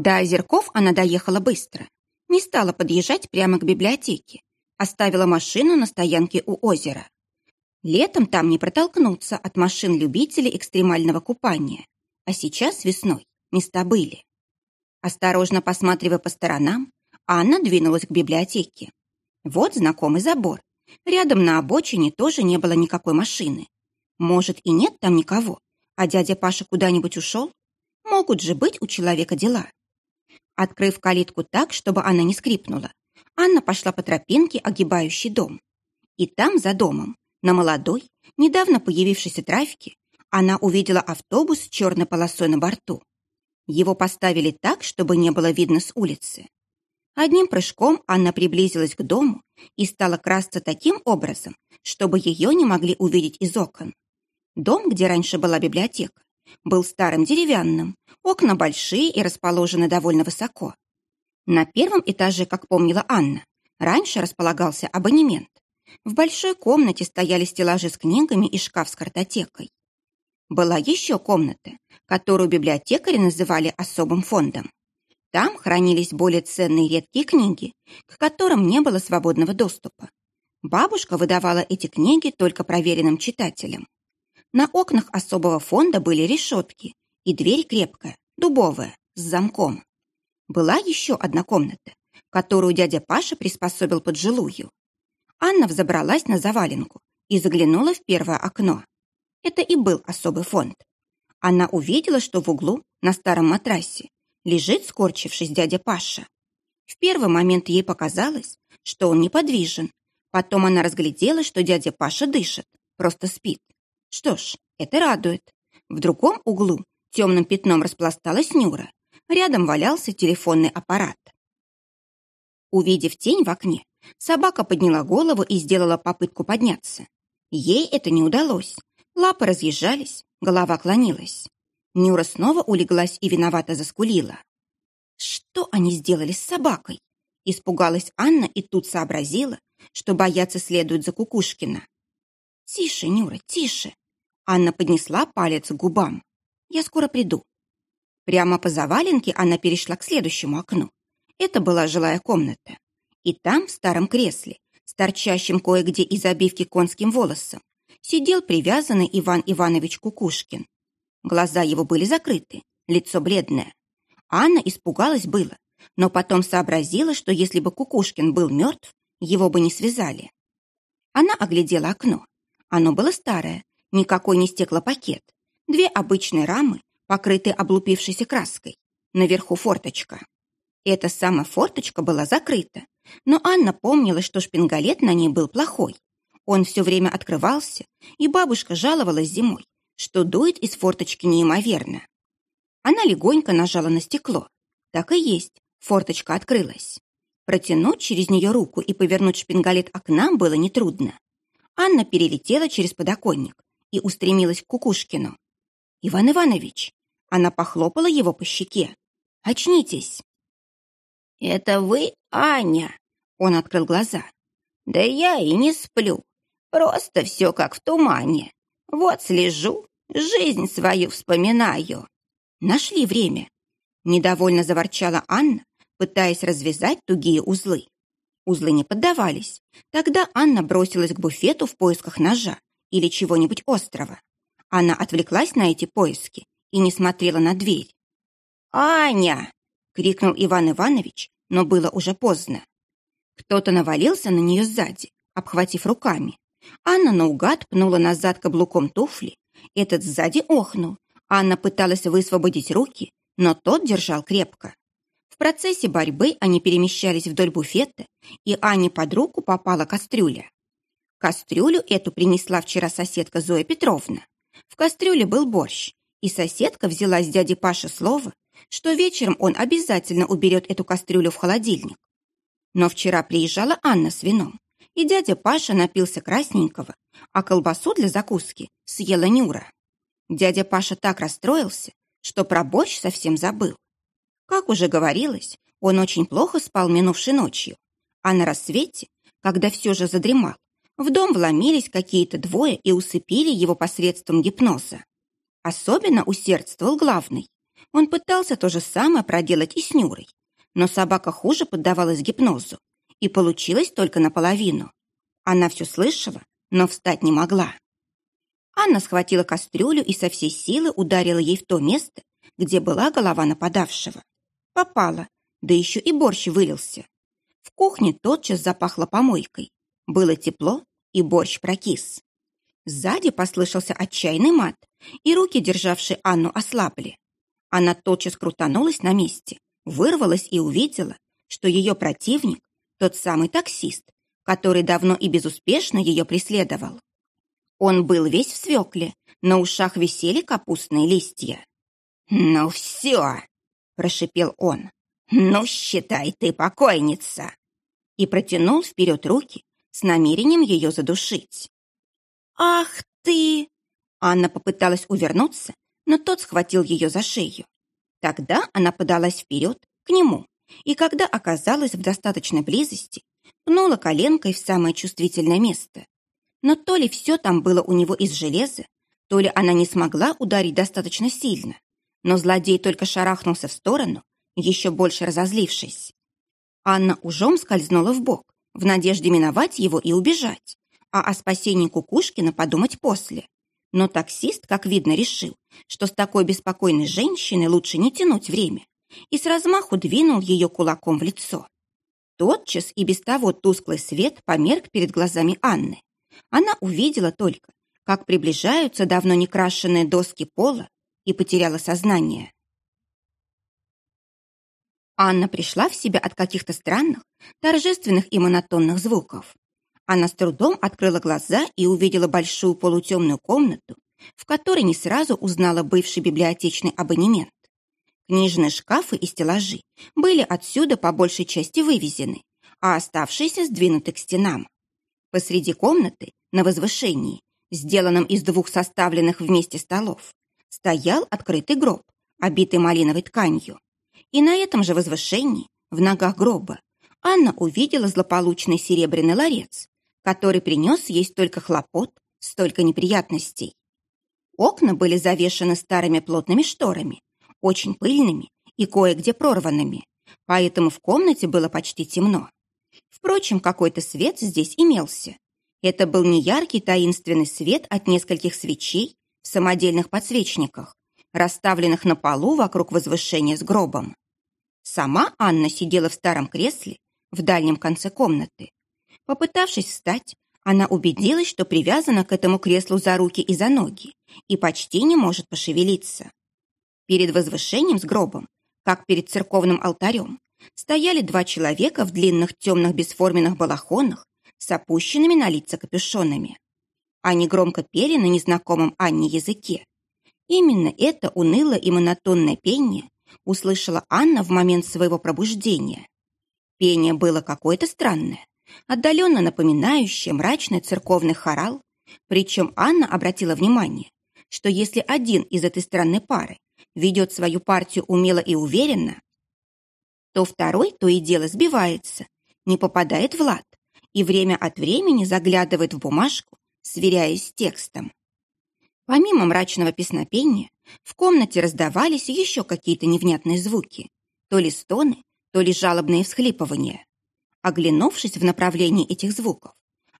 До озерков она доехала быстро. Не стала подъезжать прямо к библиотеке. Оставила машину на стоянке у озера. Летом там не протолкнуться от машин любителей экстремального купания. А сейчас, весной, места были. Осторожно посматривая по сторонам, Анна двинулась к библиотеке. Вот знакомый забор. Рядом на обочине тоже не было никакой машины. Может, и нет там никого, а дядя Паша куда-нибудь ушел? Могут же быть у человека дела. Открыв калитку так, чтобы она не скрипнула, Анна пошла по тропинке, огибающей дом. И там, за домом, на молодой, недавно появившейся трафике, она увидела автобус с черной полосой на борту. Его поставили так, чтобы не было видно с улицы. Одним прыжком Анна приблизилась к дому и стала красться таким образом, чтобы ее не могли увидеть из окон. Дом, где раньше была библиотека, был старым деревянным, окна большие и расположены довольно высоко. На первом этаже, как помнила Анна, раньше располагался абонемент. В большой комнате стояли стеллажи с книгами и шкаф с картотекой. Была еще комната, которую библиотекари называли особым фондом. Там хранились более ценные редкие книги, к которым не было свободного доступа. Бабушка выдавала эти книги только проверенным читателям. На окнах особого фонда были решетки, и дверь крепкая, дубовая, с замком. Была еще одна комната, которую дядя Паша приспособил под жилую. Анна взобралась на заваленку и заглянула в первое окно. Это и был особый фонд. Она увидела, что в углу, на старом матрасе, лежит, скорчившись, дядя Паша. В первый момент ей показалось, что он неподвижен. Потом она разглядела, что дядя Паша дышит, просто спит. Что ж, это радует. В другом углу темным пятном распласталась Нюра. Рядом валялся телефонный аппарат. Увидев тень в окне, собака подняла голову и сделала попытку подняться. Ей это не удалось. Лапы разъезжались, голова клонилась. Нюра снова улеглась и виновато заскулила. Что они сделали с собакой? Испугалась Анна и тут сообразила, что бояться следует за Кукушкина. «Тише, Нюра, тише!» Анна поднесла палец к губам. «Я скоро приду». Прямо по заваленке она перешла к следующему окну. Это была жилая комната. И там, в старом кресле, с торчащим кое-где из обивки конским волосом, сидел привязанный Иван Иванович Кукушкин. Глаза его были закрыты, лицо бледное. Анна испугалась было, но потом сообразила, что если бы Кукушкин был мертв, его бы не связали. Она оглядела окно. Оно было старое, Никакой не стеклопакет. Две обычные рамы, покрытые облупившейся краской. Наверху форточка. Эта самая форточка была закрыта, но Анна помнила, что шпингалет на ней был плохой. Он все время открывался, и бабушка жаловалась зимой, что дует из форточки неимоверно. Она легонько нажала на стекло. Так и есть, форточка открылась. Протянуть через нее руку и повернуть шпингалет окна было нетрудно. Анна перелетела через подоконник и устремилась к Кукушкину. «Иван Иванович!» Она похлопала его по щеке. «Очнитесь!» «Это вы, Аня?» Он открыл глаза. «Да я и не сплю. Просто все как в тумане. Вот слежу, жизнь свою вспоминаю». «Нашли время!» Недовольно заворчала Анна, пытаясь развязать тугие узлы. Узлы не поддавались. Тогда Анна бросилась к буфету в поисках ножа или чего-нибудь острого. Она отвлеклась на эти поиски и не смотрела на дверь. «Аня!» — крикнул Иван Иванович, но было уже поздно. Кто-то навалился на нее сзади, обхватив руками. Анна наугад пнула назад каблуком туфли. Этот сзади охнул. Анна пыталась высвободить руки, но тот держал крепко. В процессе борьбы они перемещались вдоль буфета, и Анне под руку попала кастрюля. Кастрюлю эту принесла вчера соседка Зоя Петровна. В кастрюле был борщ, и соседка взяла с дяди Паши слово, что вечером он обязательно уберет эту кастрюлю в холодильник. Но вчера приезжала Анна с вином, и дядя Паша напился красненького, а колбасу для закуски съела Нюра. Дядя Паша так расстроился, что про борщ совсем забыл. Как уже говорилось, он очень плохо спал минувшей ночью, а на рассвете, когда все же задремал, в дом вломились какие-то двое и усыпили его посредством гипноза. Особенно усердствовал главный. Он пытался то же самое проделать и с Нюрой, но собака хуже поддавалась гипнозу, и получилось только наполовину. Она все слышала, но встать не могла. Анна схватила кастрюлю и со всей силы ударила ей в то место, где была голова нападавшего. Попала, да еще и борщ вылился. В кухне тотчас запахло помойкой. Было тепло, и борщ прокис. Сзади послышался отчаянный мат, и руки, державшие Анну, ослабли. Она тотчас крутанулась на месте, вырвалась и увидела, что ее противник – тот самый таксист, который давно и безуспешно ее преследовал. Он был весь в свекле, на ушах висели капустные листья. «Ну все!» – прошипел он. «Ну, считай, ты покойница!» И протянул вперед руки с намерением ее задушить. «Ах ты!» Анна попыталась увернуться, но тот схватил ее за шею. Тогда она подалась вперед, к нему, и когда оказалась в достаточной близости, пнула коленкой в самое чувствительное место. Но то ли все там было у него из железа, то ли она не смогла ударить достаточно сильно, но злодей только шарахнулся в сторону, еще больше разозлившись. Анна ужом скользнула в бок, в надежде миновать его и убежать, а о спасении Кукушкина подумать после. Но таксист, как видно, решил, что с такой беспокойной женщиной лучше не тянуть время, и с размаху двинул ее кулаком в лицо. Тотчас и без того тусклый свет померк перед глазами Анны. Она увидела только, как приближаются давно не крашенные доски пола, и потеряла сознание. Анна пришла в себя от каких-то странных, торжественных и монотонных звуков. Она с трудом открыла глаза и увидела большую полутемную комнату, в которой не сразу узнала бывший библиотечный абонемент. Книжные шкафы и стеллажи были отсюда по большей части вывезены, а оставшиеся сдвинуты к стенам. Посреди комнаты, на возвышении, сделанном из двух составленных вместе столов, стоял открытый гроб, обитый малиновой тканью. И на этом же возвышении, в ногах гроба, Анна увидела злополучный серебряный ларец, который принес ей столько хлопот, столько неприятностей. Окна были завешаны старыми плотными шторами, очень пыльными и кое-где прорванными, поэтому в комнате было почти темно. Впрочем, какой-то свет здесь имелся. Это был не яркий таинственный свет от нескольких свечей в самодельных подсвечниках, расставленных на полу вокруг возвышения с гробом. Сама Анна сидела в старом кресле в дальнем конце комнаты, Попытавшись встать, она убедилась, что привязана к этому креслу за руки и за ноги и почти не может пошевелиться. Перед возвышением с гробом, как перед церковным алтарем, стояли два человека в длинных темных бесформенных балахонах с опущенными на лица капюшонами. Они громко пели на незнакомом Анне языке. Именно это унылое и монотонное пение услышала Анна в момент своего пробуждения. Пение было какое-то странное, отдаленно напоминающее мрачный церковный хорал, причем Анна обратила внимание, что если один из этой странной пары ведет свою партию умело и уверенно, то второй то и дело сбивается, не попадает в лад и время от времени заглядывает в бумажку, сверяясь с текстом. Помимо мрачного песнопения, в комнате раздавались еще какие-то невнятные звуки, то ли стоны, то ли жалобные всхлипывания. Оглянувшись в направлении этих звуков,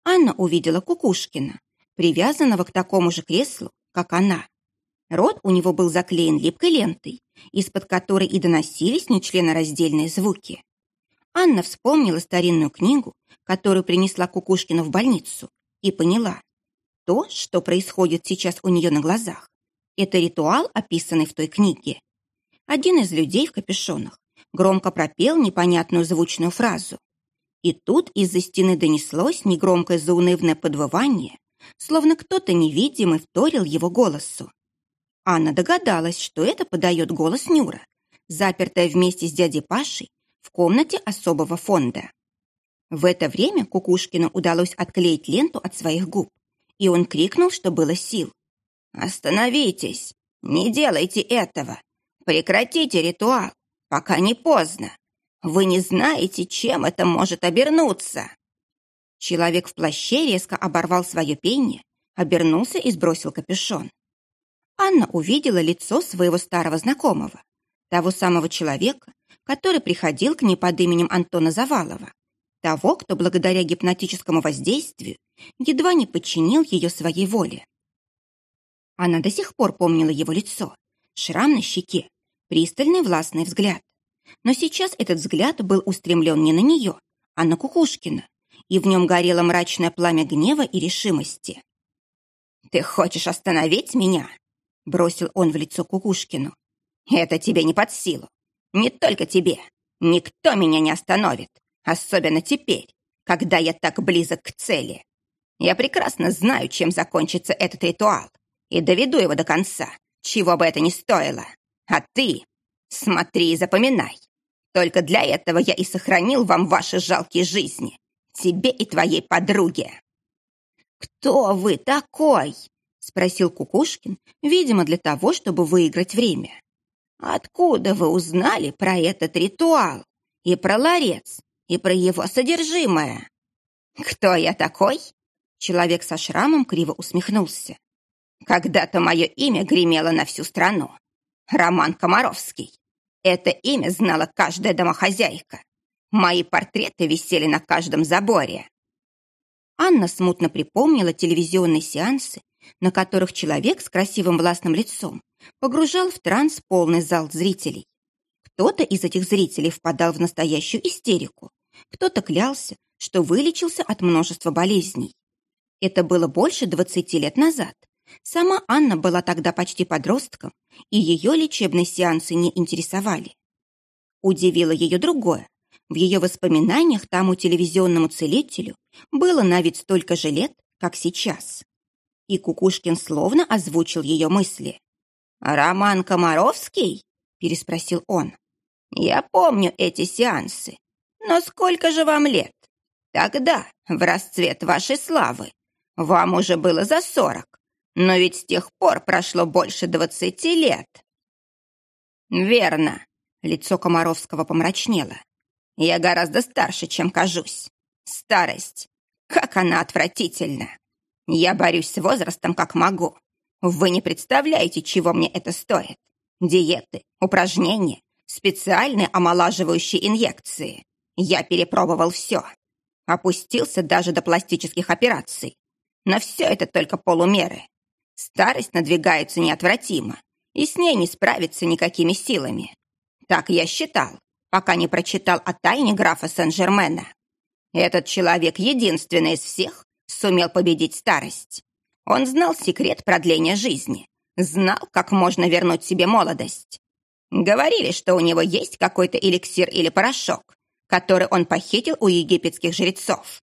Анна увидела Кукушкина, привязанного к такому же креслу, как она. Рот у него был заклеен липкой лентой, из-под которой и доносились нечленораздельные звуки. Анна вспомнила старинную книгу, которую принесла Кукушкина в больницу, и поняла, то, что происходит сейчас у нее на глазах, это ритуал, описанный в той книге. Один из людей в капюшонах громко пропел непонятную звучную фразу. И тут из-за стены донеслось негромкое заунывное подвывание, словно кто-то невидимый вторил его голосу. Анна догадалась, что это подает голос Нюра, запертая вместе с дядей Пашей в комнате особого фонда. В это время Кукушкину удалось отклеить ленту от своих губ, и он крикнул, что было сил. «Остановитесь! Не делайте этого! Прекратите ритуал, пока не поздно!» Вы не знаете, чем это может обернуться!» Человек в плаще резко оборвал свое пение, обернулся и сбросил капюшон. Анна увидела лицо своего старого знакомого, Того самого человека, который приходил к ней под именем Антона Завалова. Того, кто благодаря гипнотическому воздействию едва не подчинил ее своей воле. Она до сих пор помнила его лицо, шрам на щеке, пристальный властный взгляд. Но сейчас этот взгляд был устремлен не на нее, а на Кукушкина, и в нем горело мрачное пламя гнева и решимости. «Ты хочешь остановить меня?» — бросил он в лицо Кукушкину. «Это тебе не под силу. Не только тебе. Никто меня не остановит. Особенно теперь, когда я так близок к цели. Я прекрасно знаю, чем закончится этот ритуал, и доведу его до конца, чего бы это ни стоило. А ты смотри и запоминай. Только для этого я и сохранил вам ваши жалкие жизни, тебе и твоей подруге. «Кто вы такой?» — спросил Кукушкин, видимо, для того, чтобы выиграть время. «Откуда вы узнали про этот ритуал? И про ларец, и про его содержимое?» «Кто я такой?» Человек со шрамом криво усмехнулся. «Когда-то мое имя гремело на всю страну. Роман Комаровский. Это имя знала каждая домохозяйка. Мои портреты висели на каждом заборе. Анна смутно припомнила телевизионные сеансы, на которых человек с красивым властным лицом погружал в транс полный зал зрителей. Кто-то из этих зрителей впадал в настоящую истерику, кто-то клялся, что вылечился от множества болезней. Это было больше 20 лет назад. Сама Анна была тогда почти подростком, и ее лечебные сеансы не интересовали. Удивило ее другое. В ее воспоминаниях тому телевизионному целителю было на вид столько же лет, как сейчас. И Кукушкин словно озвучил ее мысли. «Роман Комаровский?» – переспросил он. «Я помню эти сеансы. Но сколько же вам лет? Тогда, в расцвет вашей славы, вам уже было за сорок. Но ведь с тех пор прошло больше двадцати лет. Верно. Лицо Комаровского помрачнело. Я гораздо старше, чем кажусь. Старость. Как она отвратительна. Я борюсь с возрастом, как могу. Вы не представляете, чего мне это стоит. Диеты, упражнения, специальные омолаживающие инъекции. Я перепробовал все. Опустился даже до пластических операций. Но все это только полумеры. Старость надвигается неотвратимо, и с ней не справиться никакими силами. Так я считал, пока не прочитал о тайне графа Сен-Жермена. Этот человек единственный из всех сумел победить старость. Он знал секрет продления жизни, знал, как можно вернуть себе молодость. Говорили, что у него есть какой-то эликсир или порошок, который он похитил у египетских жрецов.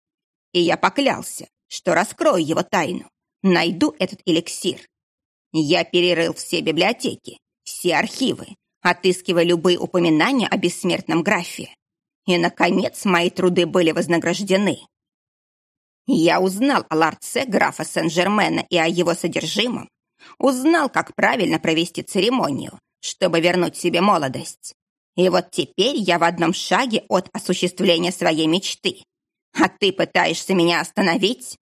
И я поклялся, что раскрою его тайну найду этот эликсир. Я перерыл все библиотеки, все архивы, отыскивая любые упоминания о бессмертном графе. И, наконец, мои труды были вознаграждены. Я узнал о ларце графа Сен-Жермена и о его содержимом, узнал, как правильно провести церемонию, чтобы вернуть себе молодость. И вот теперь я в одном шаге от осуществления своей мечты. А ты пытаешься меня остановить?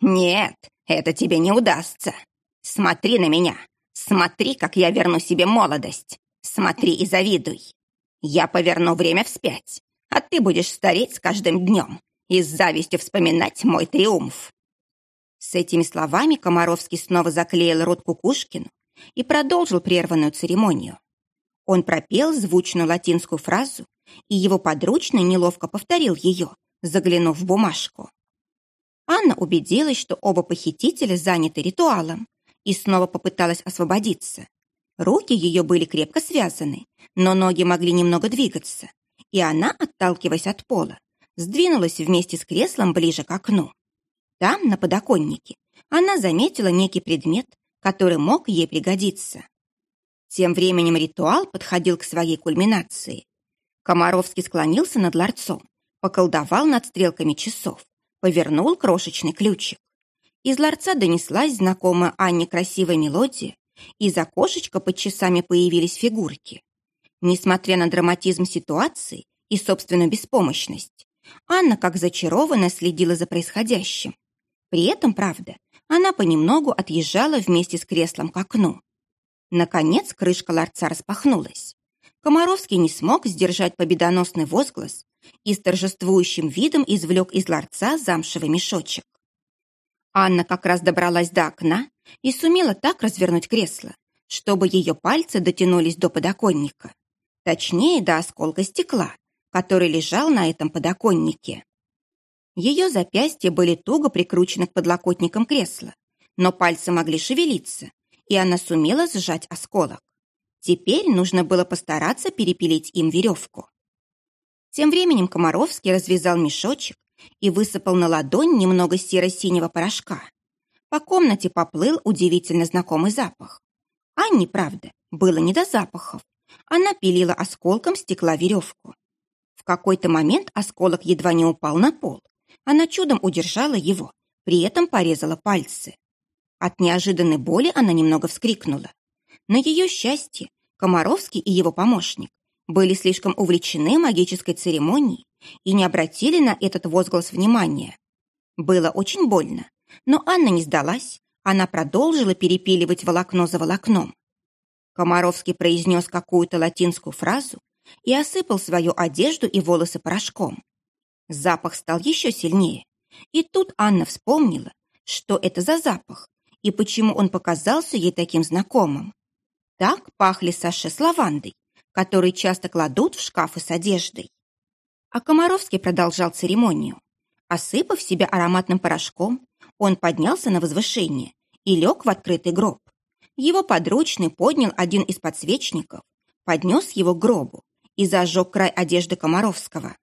Нет, это тебе не удастся. Смотри на меня. Смотри, как я верну себе молодость. Смотри и завидуй. Я поверну время вспять, а ты будешь стареть с каждым днем и с завистью вспоминать мой триумф. С этими словами Комаровский снова заклеил рот Кукушкину и продолжил прерванную церемонию. Он пропел звучную латинскую фразу, и его подручный неловко повторил ее, заглянув в бумажку. Анна убедилась, что оба похитителя заняты ритуалом, и снова попыталась освободиться. Руки ее были крепко связаны, но ноги могли немного двигаться, и она, отталкиваясь от пола, сдвинулась вместе с креслом ближе к окну. Там, на подоконнике, она заметила некий предмет, который мог ей пригодиться. Тем временем ритуал подходил к своей кульминации. Комаровский склонился над ларцом, поколдовал над стрелками часов, повернул крошечный ключик. Из ларца донеслась знакомая Анне красивая мелодия, из окошечка под часами появились фигурки. Несмотря на драматизм ситуации и собственную беспомощность, Анна, как зачарованная, следила за происходящим. При этом, правда, она понемногу отъезжала вместе с креслом к окну. Наконец крышка ларца распахнулась. Комаровский не смог сдержать победоносный возглас и с торжествующим видом извлек из ларца замшевый мешочек. Анна как раз добралась до окна и сумела так развернуть кресло, чтобы ее пальцы дотянулись до подоконника. Точнее, до осколка стекла, который лежал на этом подоконнике. Ее запястья были туго прикручены к подлокотникам кресла, но пальцы могли шевелиться, и она сумела сжать осколок. Теперь нужно было постараться перепилить им веревку. Тем временем Комаровский развязал мешочек и высыпал на ладонь немного серо-синего порошка. По комнате поплыл удивительно знакомый запах. Анне, правда, было не до запахов. Она пилила осколком стекла веревку. В какой-то момент осколок едва не упал на пол. Она чудом удержала его, при этом порезала пальцы. От неожиданной боли она немного вскрикнула. На ее счастье Комаровский и его помощник были слишком увлечены магической церемонией и не обратили на этот возглас внимания. Было очень больно, но Анна не сдалась, она продолжила перепиливать волокно за волокном. Комаровский произнес какую-то латинскую фразу и осыпал свою одежду и волосы порошком. Запах стал еще сильнее, и тут Анна вспомнила, что это за запах и почему он показался ей таким знакомым. Так пахли Саше с лавандой, который часто кладут в шкафы с одеждой. А Комаровский продолжал церемонию. Осыпав себя ароматным порошком, он поднялся на возвышение и лег в открытый гроб. Его подручный поднял один из подсвечников, поднес его к гробу и зажег край одежды Комаровского.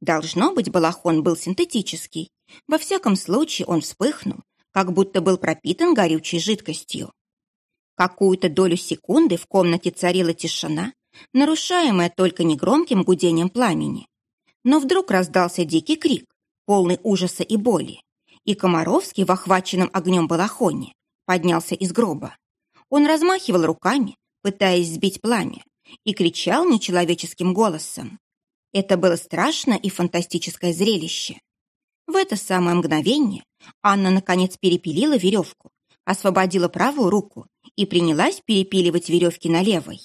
Должно быть, балахон был синтетический. Во всяком случае, он вспыхнул, как будто был пропитан горючей жидкостью. Какую-то долю секунды в комнате царила тишина, нарушаемая только негромким гудением пламени. Но вдруг раздался дикий крик, полный ужаса и боли, и Комаровский в охваченном огнем балахоне поднялся из гроба. Он размахивал руками, пытаясь сбить пламя, и кричал нечеловеческим голосом. Это было страшное и фантастическое зрелище. В это самое мгновение Анна наконец перепилила веревку, освободила правую руку и принялась перепиливать веревки на левой.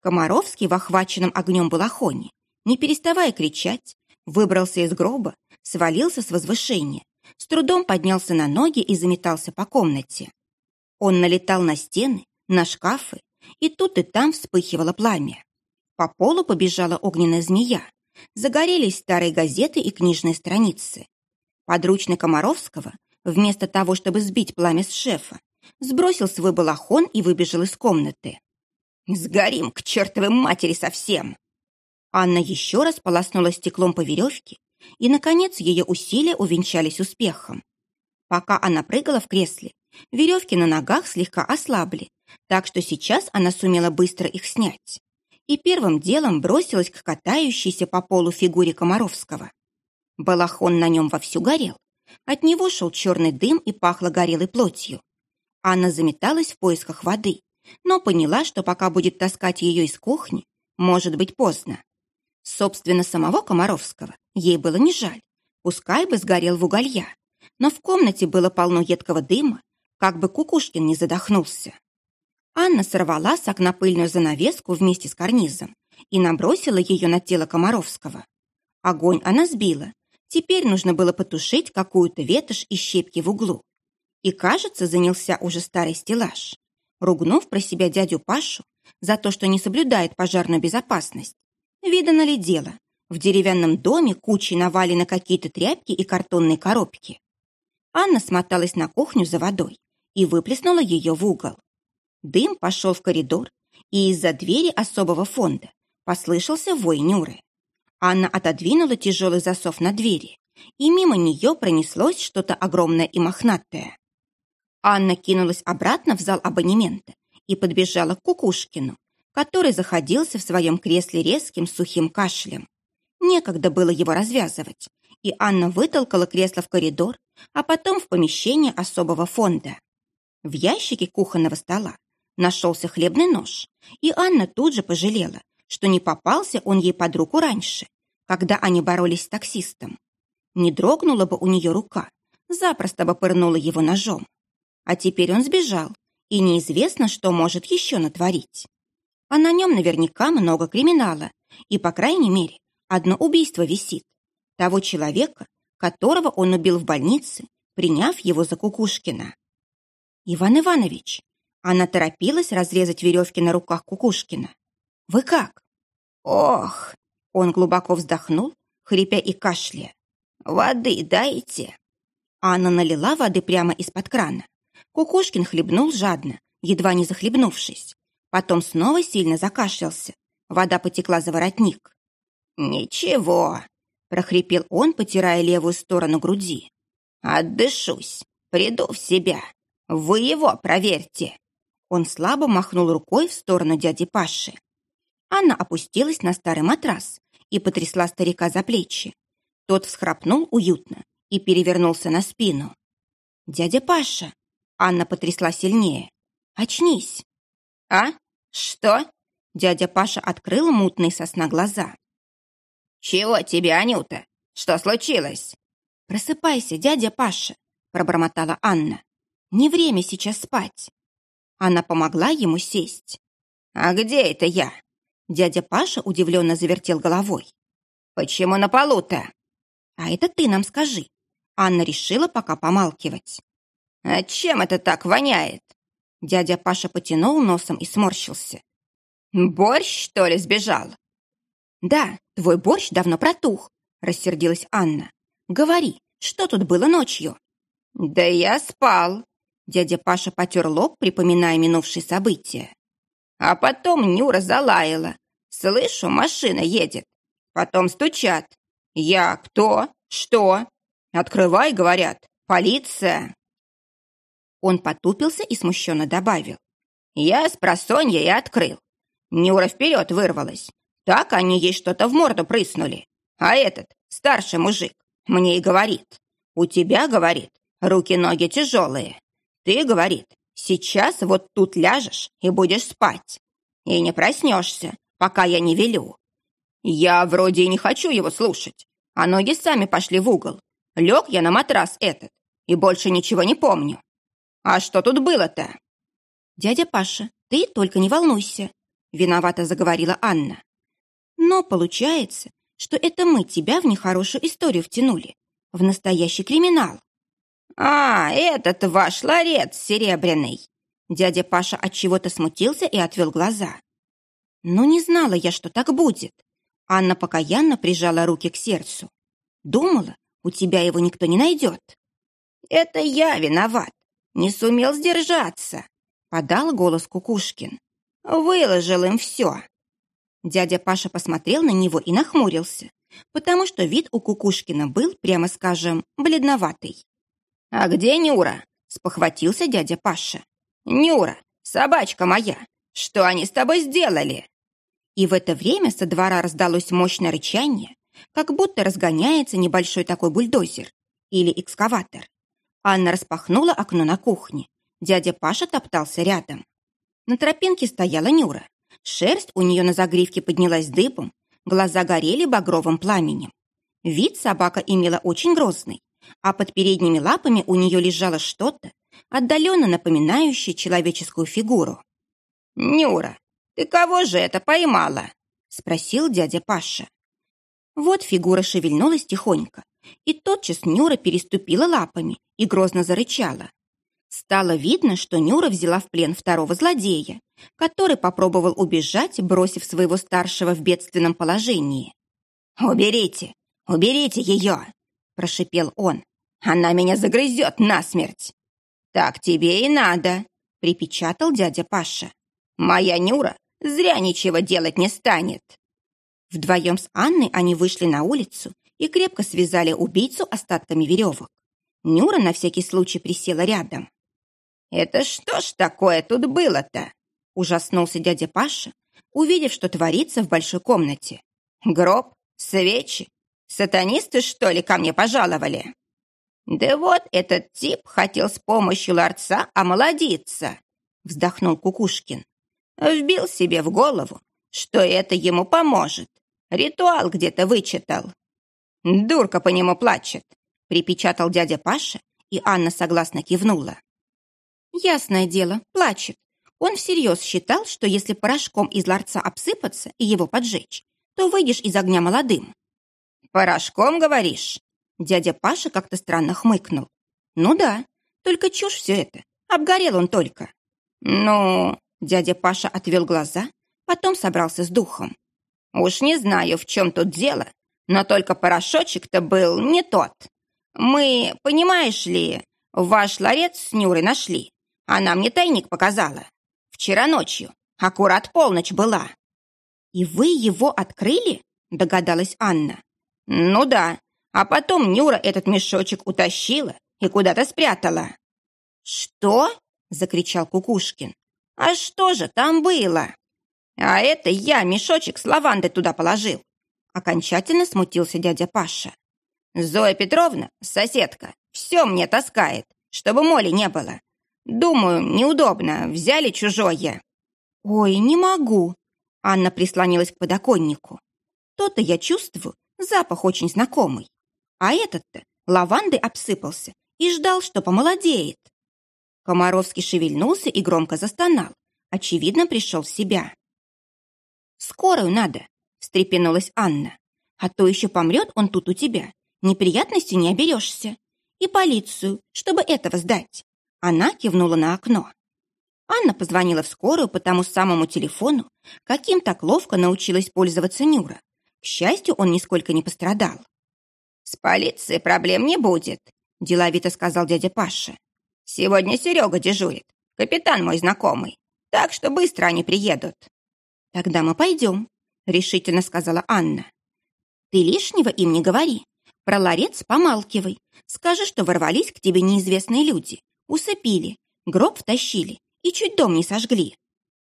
Комаровский в охваченном огнем балахоне, не переставая кричать, выбрался из гроба, свалился с возвышения, с трудом поднялся на ноги и заметался по комнате. Он налетал на стены, на шкафы, и тут и там вспыхивало пламя. По полу побежала огненная змея. Загорелись старые газеты и книжные страницы. Подручный Комаровского, вместо того, чтобы сбить пламя с шефа, сбросил свой балахон и выбежал из комнаты. Сгорим к чертовой матери совсем!» Анна еще раз полоснула стеклом по веревке, и, наконец, ее усилия увенчались успехом. Пока она прыгала в кресле, веревки на ногах слегка ослабли, так что сейчас она сумела быстро их снять. И первым делом бросилась к катающейся по полу фигуре Комаровского. Балахон на нем вовсю горел. От него шел черный дым и пахло горелой плотью. Анна заметалась в поисках воды, но поняла, что пока будет таскать ее из кухни, может быть поздно. Собственно, самого Комаровского ей было не жаль. Пускай бы сгорел в уголья. Но в комнате было полно едкого дыма, как бы Кукушкин не задохнулся. Анна сорвала с окна пыльную занавеску вместе с карнизом и набросила ее на тело Комаровского. Огонь она сбила. Теперь нужно было потушить какую-то ветошь и щепки в углу. И, кажется, занялся уже старый стеллаж. Ругнув про себя дядю Пашу за то, что не соблюдает пожарную безопасность, видано ли дело, в деревянном доме кучей навалены какие-то тряпки и картонные коробки. Анна смоталась на кухню за водой и выплеснула ее в угол. Дым пошел в коридор, и из-за двери особого фонда послышался вой Нюры. Анна отодвинула тяжелый засов на двери, и мимо нее пронеслось что-то огромное и мохнатое. Анна кинулась обратно в зал абонемента и подбежала к Кукушкину, который заходился в своем кресле резким сухим кашлем. Некогда было его развязывать, и Анна вытолкала кресло в коридор, а потом в помещение особого фонда. В ящике кухонного стола нашелся хлебный нож, и Анна тут же пожалела, что не попался он ей под руку раньше, когда они боролись с таксистом. Не дрогнула бы у нее рука, запросто бы пырнула его ножом. А теперь он сбежал, и неизвестно, что может еще натворить. А на нем наверняка много криминала. И, по крайней мере, одно убийство висит. Того человека, которого он убил в больнице, приняв его за Кукушкина. «Иван Иванович!» Она торопилась разрезать веревки на руках Кукушкина. «Вы как?» «Ох!» Он глубоко вздохнул, хрипя и кашляя. «Воды дайте!» Анна налила воды прямо из-под крана. Кукушкин хлебнул жадно, едва не захлебнувшись. Потом снова сильно закашлялся. Вода потекла за воротник. «Ничего», — прохрипел он, потирая левую сторону груди. «Отдышусь, приду в себя. Вы его проверьте». Он слабо махнул рукой в сторону дяди Паши. Анна опустилась на старый матрас и потрясла старика за плечи. Тот всхрапнул уютно и перевернулся на спину. «Дядя Паша!» Анна потрясла сильнее. «Очнись!» «А? Что?» Дядя Паша открыл мутные сосна глаза. «Чего тебе, Анюта? Что случилось?» «Просыпайся, дядя Паша!» пробормотала Анна. «Не время сейчас спать!» Она помогла ему сесть. «А где это я?» Дядя Паша удивленно завертел головой. «Почему на полу-то?» «А это ты нам скажи». Анна решила пока помалкивать. «А чем это так воняет?» Дядя Паша потянул носом и сморщился. «Борщ, что ли, сбежал?» «Да, твой борщ давно протух», — рассердилась Анна. «Говори, что тут было ночью?» «Да я спал», — дядя Паша потер лоб, припоминая минувшие события. А потом Нюра залаяла. Слышу, машина едет. Потом стучат. Я кто? Что? Открывай, говорят. Полиция. Он потупился и смущенно добавил. Я с просонья и открыл. Нюра вперед вырвалась. Так они ей что-то в морду прыснули. А этот, старший мужик, мне и говорит. У тебя, говорит, руки-ноги тяжелые. Ты, говорит, сейчас вот тут ляжешь и будешь спать. И не проснешься, пока я не велю. Я вроде и не хочу его слушать, а ноги сами пошли в угол. Лег я на матрас этот и больше ничего не помню. А что тут было-то? Дядя Паша, ты только не волнуйся, виновато заговорила Анна. Но получается, что это мы тебя в нехорошую историю втянули, в настоящий криминал. «А, этот ваш ларец серебряный!» Дядя Паша от чего-то смутился и отвел глаза. «Ну, не знала я, что так будет». Анна покаянно прижала руки к сердцу. «Думала, у тебя его никто не найдет». «Это я виноват. Не сумел сдержаться», — подал голос Кукушкин. «Выложил им все». Дядя Паша посмотрел на него и нахмурился, потому что вид у Кукушкина был, прямо скажем, бледноватый. «А где Нюра?» — спохватился дядя Паша. «Нюра, собачка моя, что они с тобой сделали?» И в это время со двора раздалось мощное рычание, как будто разгоняется небольшой такой бульдозер или экскаватор. Анна распахнула окно на кухне. Дядя Паша топтался рядом. На тропинке стояла Нюра. Шерсть у нее на загривке поднялась дыбом, глаза горели багровым пламенем. Вид собака имела очень грозный а под передними лапами у нее лежало что-то, отдаленно напоминающее человеческую фигуру. «Нюра, ты кого же это поймала?» — спросил дядя Паша. Вот фигура шевельнулась тихонько, и тотчас Нюра переступила лапами и грозно зарычала. Стало видно, что Нюра взяла в плен второго злодея, который попробовал убежать, бросив своего старшего в бедственном положении. «Уберите! Уберите ее!» Прошипел он. «Она меня загрызет насмерть!» «Так тебе и надо!» — припечатал дядя Паша. «Моя Нюра зря ничего делать не станет!» Вдвоем с Анной они вышли на улицу и крепко связали убийцу остатками веревок. Нюра на всякий случай присела рядом. «Это что ж такое тут было-то?» — ужаснулся дядя Паша, увидев, что творится в большой комнате. «Гроб, свечи, Сатанисты, что ли, ко мне пожаловали? Да вот этот тип хотел с помощью ларца омолодиться, вздохнул Кукушкин. Вбил себе в голову, что это ему поможет. Ритуал где-то вычитал. Дурка по нему плачет, припечатал дядя Паша, и Анна согласно кивнула. Ясное дело, плачет. Он всерьез считал, что если порошком из ларца обсыпаться и его поджечь, то выйдешь из огня молодым. «Порошком, говоришь?» Дядя Паша как-то странно хмыкнул. «Ну да, только чушь все это. Обгорел он только». «Ну...» Дядя Паша отвел глаза, потом собрался с духом. «Уж не знаю, в чем тут дело, но только порошочек-то был не тот. Мы, понимаешь ли, ваш ларец с Нюрой нашли. Она мне тайник показала. Вчера ночью. Аккурат полночь была». «И вы его открыли?» – догадалась Анна. «Ну да. А потом Нюра этот мешочек утащила и куда-то спрятала». «Что?» – закричал Кукушкин. «А что же там было?» «А это я мешочек с лавандой туда положил». Окончательно смутился дядя Паша. «Зоя Петровна, соседка, все мне таскает, чтобы моли не было. Думаю, неудобно, взяли чужое». «Ой, не могу!» Анна прислонилась к подоконнику. «То-то я чувствую, запах очень знакомый. А этот-то лавандой обсыпался и ждал, что помолодеет». Комаровский шевельнулся и громко застонал. Очевидно, пришел в себя. «Скорую надо», — встрепенулась Анна. «А то еще помрет он тут у тебя. Неприятностей не оберешься. И полицию, чтобы этого сдать». Она кивнула на окно. Анна позвонила в скорую по тому самому телефону, каким так ловко научилась пользоваться Нюра. К счастью, он нисколько не пострадал. «С полицией проблем не будет», – деловито сказал дядя Паша. «Сегодня Серега дежурит, капитан мой знакомый, так что быстро они приедут». «Тогда мы пойдем», — решительно сказала Анна. «Ты лишнего им не говори. Про ларец помалкивай. Скажи, что ворвались к тебе неизвестные люди, усыпили, гроб втащили и чуть дом не сожгли».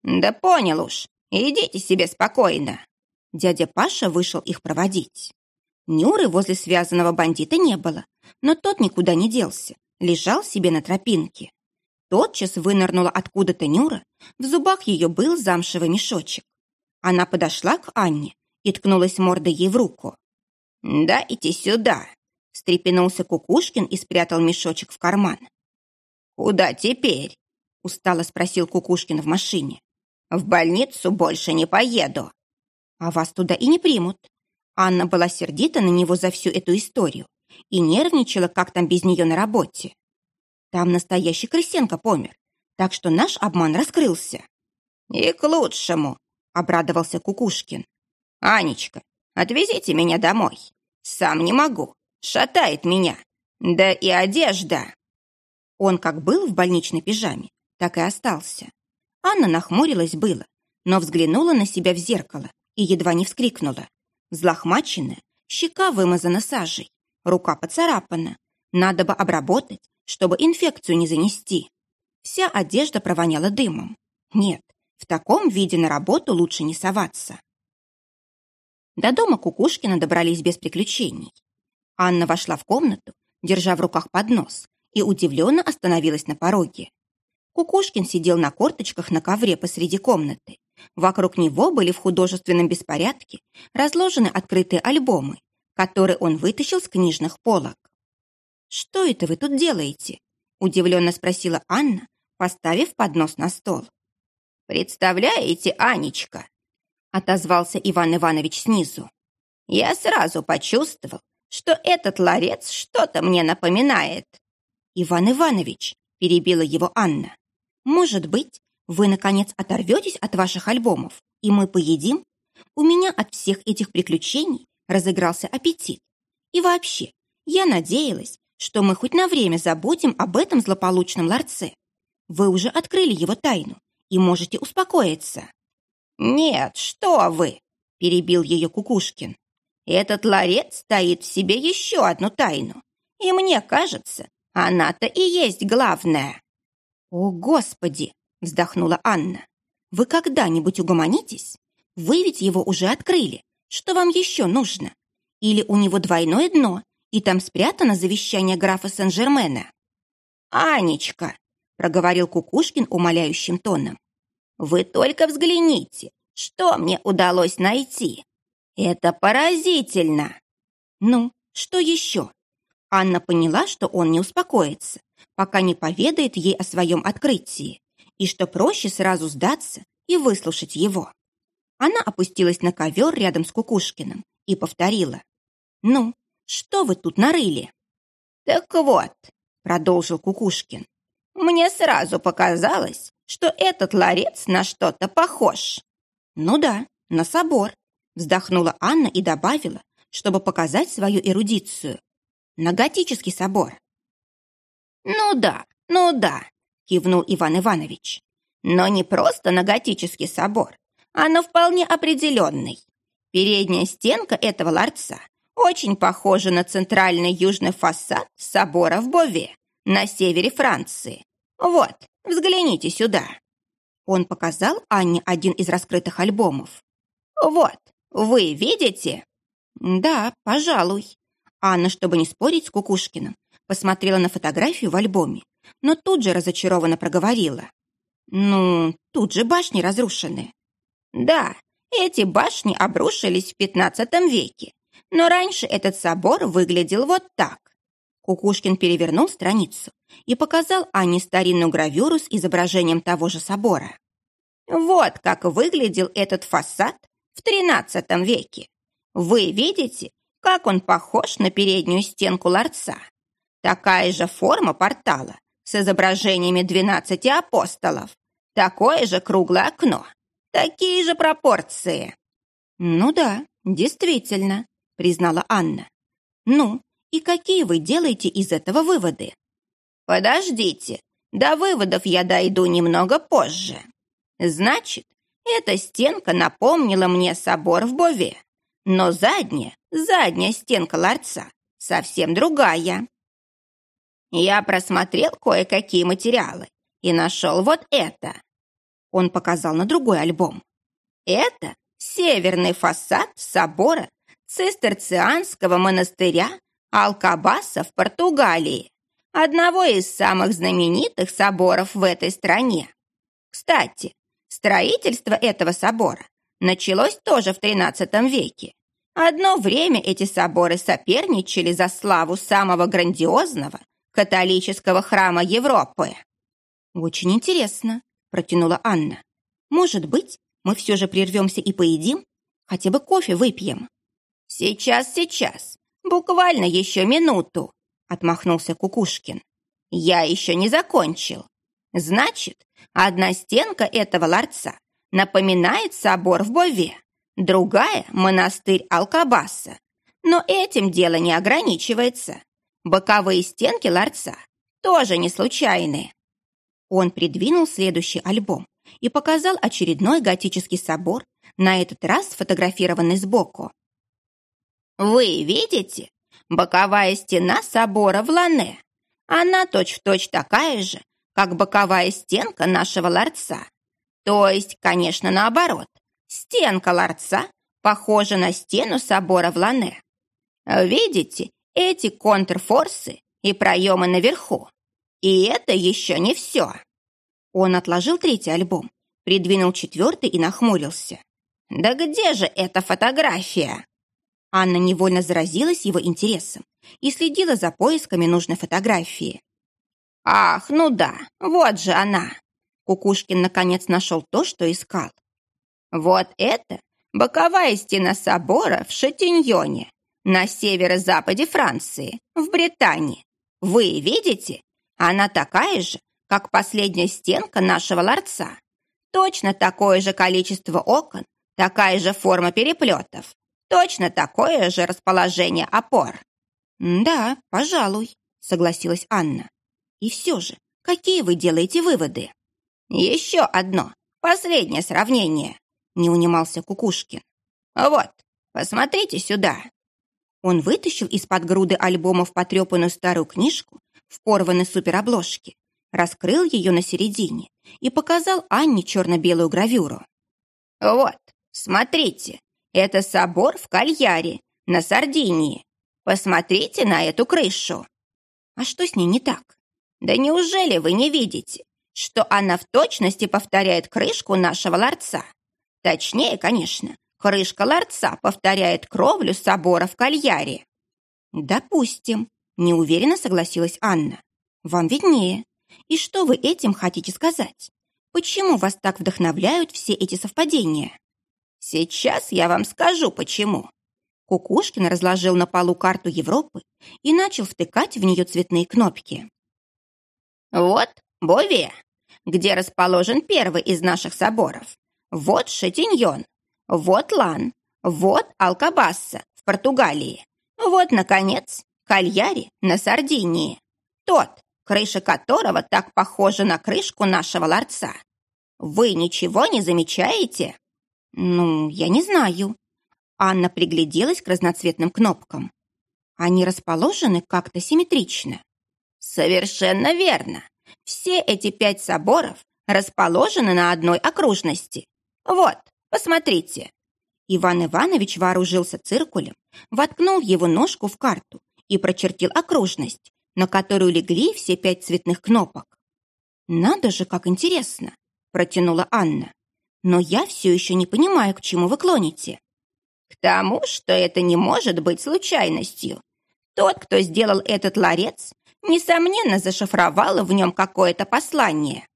«Да понял уж. Идите себе спокойно». Дядя Паша вышел их проводить. Нюры возле связанного бандита не было, но тот никуда не делся, лежал себе на тропинке. Тотчас вынырнула откуда-то Нюра, в зубах ее был замшевый мешочек. Она подошла к Анне и ткнулась мордой ей в руку. «Дайте сюда!» — встрепенулся Кукушкин и спрятал мешочек в карман. «Куда теперь?» — устало спросил Кукушкин в машине. «В больницу больше не поеду». «А вас туда и не примут». Анна была сердита на него за всю эту историю и нервничала, как там без нее на работе. Там настоящий Крысенко помер, так что наш обман раскрылся. «И к лучшему», — обрадовался Кукушкин. «Анечка, отвезите меня домой. Сам не могу. Шатает меня. Да и одежда». Он как был в больничной пижаме, так и остался. Анна нахмурилась было, но взглянула на себя в зеркало и едва не вскрикнула. Злохмаченная, щека вымазана сажей, рука поцарапана. Надо бы обработать, чтобы инфекцию не занести. Вся одежда провоняла дымом. Нет, в таком виде на работу лучше не соваться. До дома Кукушкина добрались без приключений. Анна вошла в комнату, держа в руках поднос, и удивленно остановилась на пороге. Кукушкин сидел на корточках на ковре посреди комнаты. Вокруг него были в художественном беспорядке разложены открытые альбомы, которые он вытащил с книжных полок. «Что это вы тут делаете?» – удивленно спросила Анна, поставив поднос на стол. «Представляете, Анечка?» — отозвался Иван Иванович снизу. «Я сразу почувствовал, что этот ларец что-то мне напоминает». «Иван Иванович», — перебила его Анна, «может быть, вы, наконец, оторветесь от ваших альбомов, и мы поедим? У меня от всех этих приключений разыгрался аппетит. И вообще, я надеялась, что мы хоть на время забудем об этом злополучном ларце. Вы уже открыли его тайну, и можете успокоиться». «Нет, что вы!» – перебил ее Кукушкин. «Этот ларец стоит в себе еще одну тайну, и мне кажется, она-то и есть главная». «О, Господи!» – вздохнула Анна. «Вы когда-нибудь угомонитесь? Вы ведь его уже открыли. Что вам еще нужно? Или у него двойное дно, и там спрятано завещание графа Сен-Жермена?» «Анечка!» проговорил Кукушкин умоляющим тоном. «Вы только взгляните, что мне удалось найти. Это поразительно!» «Ну, что еще?» Анна поняла, что он не успокоится, пока не поведает ей о своем открытии, и что проще сразу сдаться и выслушать его. Она опустилась на ковер рядом с Кукушкиным и повторила. «Ну, что вы тут нарыли?» «Так вот», — продолжил Кукушкин, «мне сразу показалось, что этот ларец на что-то похож». «Ну да, на собор», — вздохнула Анна и добавила, чтобы показать свою эрудицию. «На готический собор». «Ну да, ну да», — кивнул Иван Иванович. «Но не просто на готический собор, а на вполне определенный. Передняя стенка этого ларца очень похожа на центральный южный фасад собора в Бове на севере Франции. Вот, взгляните сюда». Он показал Анне один из раскрытых альбомов. «Вот, вы видите?» «Да, пожалуй». Анна, чтобы не спорить с Кукушкиным, посмотрела на фотографию в альбоме, но тут же разочарованно проговорила. «Ну, тут же башни разрушены». «Да, эти башни обрушились в пятнадцатом веке, но раньше этот собор выглядел вот так». Кукушкин перевернул страницу и показал Анне старинную гравюру с изображением того же собора. «Вот как выглядел этот фасад в тринадцатом веке. Вы видите, как он похож на переднюю стенку ларца?» Такая же форма портала с изображениями двенадцати апостолов. Такое же круглое окно. Такие же пропорции. Ну да, действительно, признала Анна. Ну, и какие вы делаете из этого выводы? Подождите, до выводов я дойду немного позже. Значит, эта стенка напомнила мне собор в Бове. Но задняя, задняя стенка ларца совсем другая. Я просмотрел кое-какие материалы и нашел вот это. Он показал на другой альбом. Это северный фасад собора цистерцианского монастыря Алкабаса в Португалии, одного из самых знаменитых соборов в этой стране. Кстати, строительство этого собора началось тоже в XIII веке. Одно время эти соборы соперничали за славу самого грандиозного католического храма Европы. Очень интересно, протянула Анна. Может быть, мы все же прервемся и поедим? Хотя бы кофе выпьем. Сейчас, сейчас, буквально еще минуту, отмахнулся Кукушкин. Я еще не закончил. Значит, одна стенка этого ларца напоминает собор в Бове, другая — монастырь Алкабаса. Но этим дело не ограничивается. Боковые стенки ларца тоже не случайные. Он придвинул следующий альбом и показал очередной готический собор, на этот раз сфотографированный сбоку. «Вы видите? Боковая стена собора в Лане. Она точь-в-точь точь такая же, как боковая стенка нашего ларца. То есть, конечно, наоборот. Стенка ларца похожа на стену собора в Лане. Видите, эти контрфорсы и проемы наверху. И это еще не все. Он отложил третий альбом, придвинул четвертый и нахмурился. «Да где же эта фотография?» Анна невольно заразилась его интересом и следила за поисками нужной фотографии. «Ах, ну да, вот же она!» Кукушкин наконец нашел то, что искал. «Вот это боковая стена собора в Шатиньоне на северо-западе Франции, в Британии. Вы видите? Она такая же, как последняя стенка нашего ларца. Точно такое же количество окон, такая же форма переплетов, точно такое же расположение опор. «Да, пожалуй», — согласилась Анна. «И все же, какие вы делаете выводы?» «Еще одно, последнее сравнение», — не унимался Кукушкин. «Вот, посмотрите сюда». Он вытащил из-под груды альбомов потрепанную старую книжку в порванной суперобложке, раскрыл ее на середине и показал Анне черно-белую гравюру. «Вот, смотрите, это собор в Кальяре, на Сардинии. Посмотрите на эту крышу». «А что с ней не так?» «Да неужели вы не видите, что она в точности повторяет крышку нашего ларца? Точнее, конечно, Крышка ларца повторяет кровлю собора в Кальяре. Допустим, неуверенно согласилась Анна. Вам виднее. И что вы этим хотите сказать? Почему вас так вдохновляют все эти совпадения? Сейчас я вам скажу, почему. Кукушкин разложил на полу карту Европы и начал втыкать в нее цветные кнопки. Вот Бовия, где расположен первый из наших соборов. Вот Шатиньон, вот Лан, вот Алкабасса в Португалии. Вот, наконец, Кальяри на Сардинии. Тот, крыша которого так похожа на крышку нашего ларца. Вы ничего не замечаете? Ну, я не знаю. Анна пригляделась к разноцветным кнопкам. Они расположены как-то симметрично. Совершенно верно. Все эти пять соборов расположены на одной окружности. Вот, посмотрите. Иван Иванович вооружился циркулем, воткнул его ножку в карту и прочертил окружность, на которую легли все пять цветных кнопок. «Надо же, как интересно!» – протянула Анна. «Но я все еще не понимаю, к чему вы клоните». «К тому, что это не может быть случайностью. Тот, кто сделал этот ларец, несомненно, зашифровал в нем какое-то послание.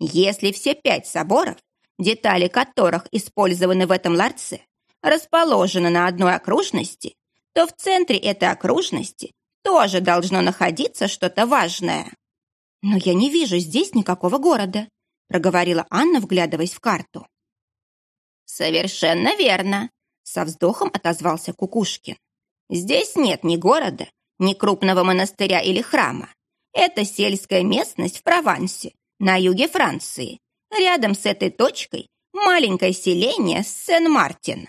Если все пять соборов, детали которых использованы в этом ларце, расположены на одной окружности, то в центре этой окружности тоже должно находиться что-то важное. «Но я не вижу здесь никакого города», проговорила Анна, вглядываясь в карту. «Совершенно верно», — со вздохом отозвался Кукушкин. «Здесь нет ни города, ни крупного монастыря или храма. Это сельская местность в Провансе, на юге Франции. Рядом с этой точкой маленькое селение Сен-Мартин.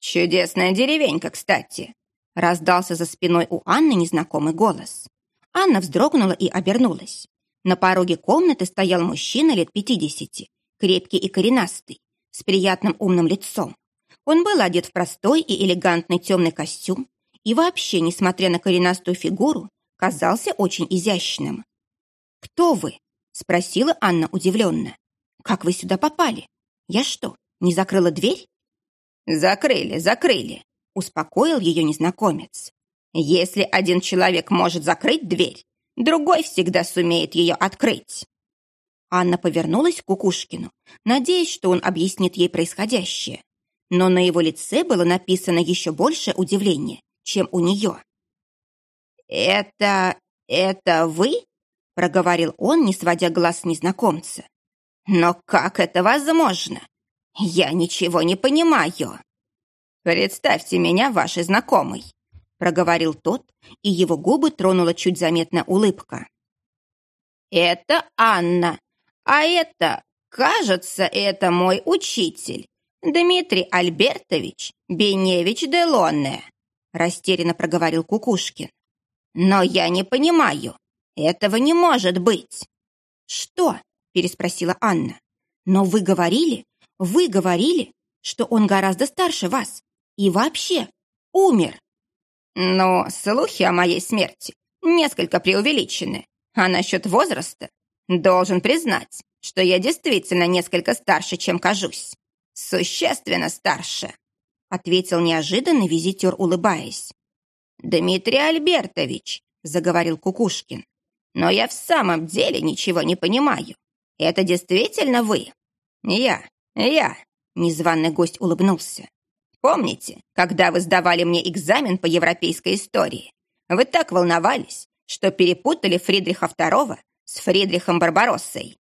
«Чудесная деревенька, кстати!» Раздался за спиной у Анны незнакомый голос. Анна вздрогнула и обернулась. На пороге комнаты стоял мужчина лет пятидесяти, крепкий и коренастый, с приятным умным лицом. Он был одет в простой и элегантный темный костюм и вообще, несмотря на коренастую фигуру, казался очень изящным. «Кто вы?» — спросила Анна удивленно. «Как вы сюда попали? Я что, не закрыла дверь?» «Закрыли, закрыли», — успокоил ее незнакомец. «Если один человек может закрыть дверь, другой всегда сумеет ее открыть». Анна повернулась к Кукушкину, надеясь, что он объяснит ей происходящее. Но на его лице было написано еще больше удивления, чем у нее. «Это... это вы?» — проговорил он, не сводя глаз с незнакомца. «Но как это возможно? «Я ничего не понимаю». «Представьте меня вашей знакомой», — проговорил тот, и его губы тронула чуть заметная улыбка. «Это Анна, а это, кажется, это мой учитель, Дмитрий Альбертович Беневич Делонне», — растерянно проговорил Кукушкин. «Но я не понимаю, этого не может быть». «Что?» — переспросила Анна. «Но вы говорили, вы говорили, что он гораздо старше вас и вообще умер. Но слухи о моей смерти несколько преувеличены. А насчет возраста должен признать, что я действительно несколько старше, чем кажусь. Существенно старше, ответил неожиданный визитер, улыбаясь. Дмитрий Альбертович, заговорил Кукушкин. Но я в самом деле ничего не понимаю. Это действительно вы? Я «Я», — незваный гость улыбнулся. «Помните, когда вы сдавали мне экзамен по европейской истории? Вы так волновались, что перепутали Фридриха II с Фридрихом Барбароссой.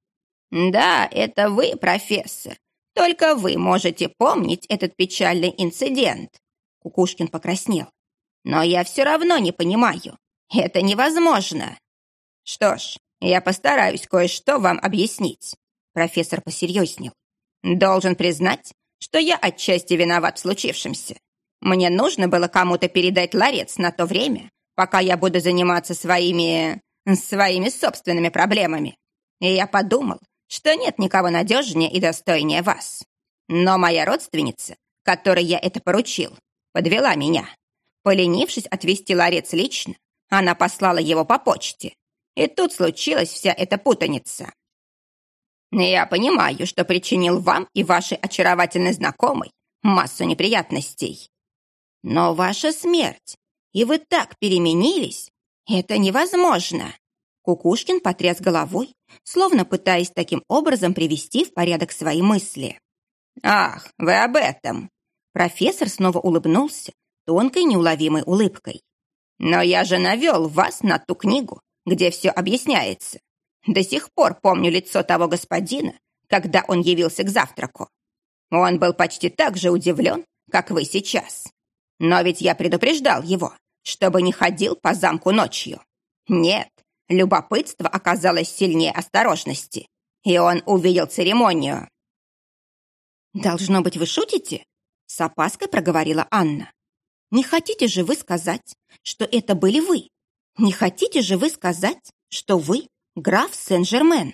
Да, это вы, профессор. Только вы можете помнить этот печальный инцидент. Кукушкин покраснел. Но я все равно не понимаю. Это невозможно. Что ж, я постараюсь кое-что вам объяснить. Профессор посерьезнел. Должен признать, что я отчасти виноват в случившемся. Мне нужно было кому-то передать ларец на то время, пока я буду заниматься своими... своими собственными проблемами. И я подумал, что нет никого надежнее и достойнее вас. Но моя родственница, которой я это поручил, подвела меня. Поленившись отвезти ларец лично, она послала его по почте. И тут случилась вся эта путаница. Я понимаю, что причинил вам и вашей очаровательной знакомой массу неприятностей. Но ваша смерть, и вы так переменились, это невозможно. Кукушкин потряс головой, словно пытаясь таким образом привести в порядок свои мысли. «Ах, вы об этом!» Профессор снова улыбнулся тонкой неуловимой улыбкой. «Но я же навел вас на ту книгу, где все объясняется. До сих пор помню лицо того господина, когда он явился к завтраку. Он был почти так же удивлен, как вы сейчас. Но ведь я предупреждал его, чтобы не ходил по замку ночью. Нет, любопытство оказалось сильнее осторожности, и он увидел церемонию. «Должно быть, вы шутите?» — с опаской проговорила Анна. «Не хотите же вы сказать, что это были вы? Не хотите же вы сказать, что вы граф Сен-Жермен?»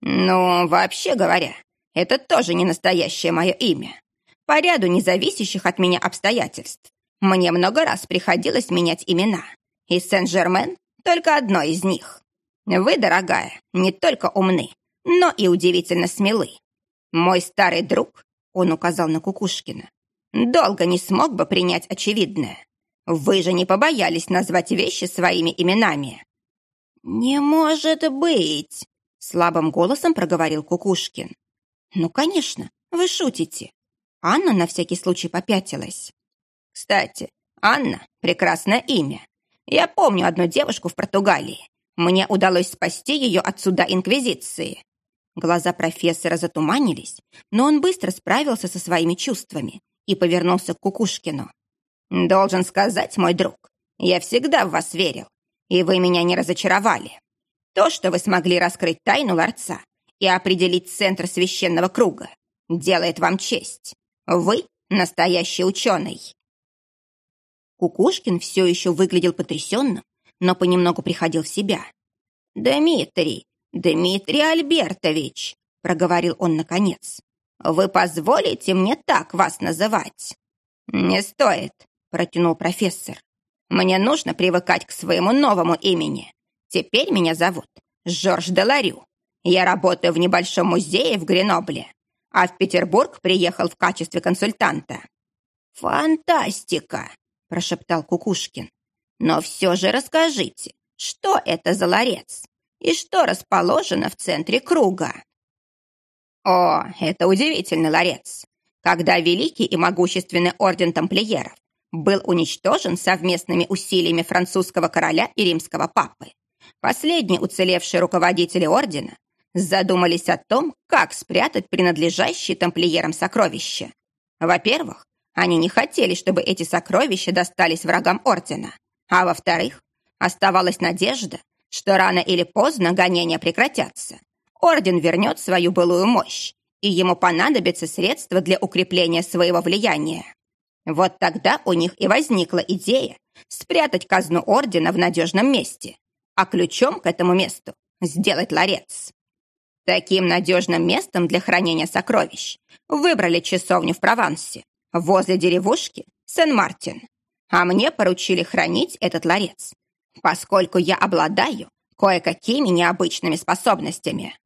«Ну, вообще говоря, это тоже не настоящее мое имя. По ряду независящих от меня обстоятельств мне много раз приходилось менять имена, и Сен-Жермен — только одно из них. Вы, дорогая, не только умны, но и удивительно смелы. Мой старый друг, он указал на Кукушкина, долго не смог бы принять очевидное. Вы же не побоялись назвать вещи своими именами. «Не может быть!» — слабым голосом проговорил Кукушкин. «Ну, конечно, вы шутите». Анна на всякий случай попятилась. Кстати, Анна — прекрасное имя. Я помню одну девушку в Португалии. Мне удалось спасти ее от суда Инквизиции. Глаза профессора затуманились, но он быстро справился со своими чувствами и повернулся к Кукушкину. «Должен сказать, мой друг, я всегда в вас верил, и вы меня не разочаровали. То, что вы смогли раскрыть тайну ларца и определить центр священного круга, делает вам честь. Вы настоящий ученый». Кукушкин все еще выглядел потрясенным, но понемногу приходил в себя. «Дмитрий, Дмитрий Альбертович!» — проговорил он наконец. «Вы позволите мне так вас называть?» «Не стоит», — протянул профессор. «Мне нужно привыкать к своему новому имени. Теперь меня зовут Жорж Деларю. Я работаю в небольшом музее в Гренобле, а в Петербург приехал в качестве консультанта». «Фантастика!» прошептал Кукушкин. «Но все же расскажите, что это за ларец и что расположено в центре круга?» «О, это удивительный ларец! Когда великий и могущественный орден тамплиеров был уничтожен совместными усилиями французского короля и римского папы, последние уцелевшие руководители ордена задумались о том, как спрятать принадлежащие тамплиерам сокровища. Во-первых, они не хотели, чтобы эти сокровища достались врагам Ордена. А во-вторых, оставалась надежда, что рано или поздно гонения прекратятся. Орден вернет свою былую мощь, и ему понадобятся средства для укрепления своего влияния. Вот тогда у них и возникла идея спрятать казну Ордена в надежном месте, а ключом к этому месту сделать ларец. Таким надежным местом для хранения сокровищ выбрали часовню в Провансе, возле деревушки Сен-Мартин. А мне поручили хранить этот ларец, поскольку я обладаю кое-какими необычными способностями.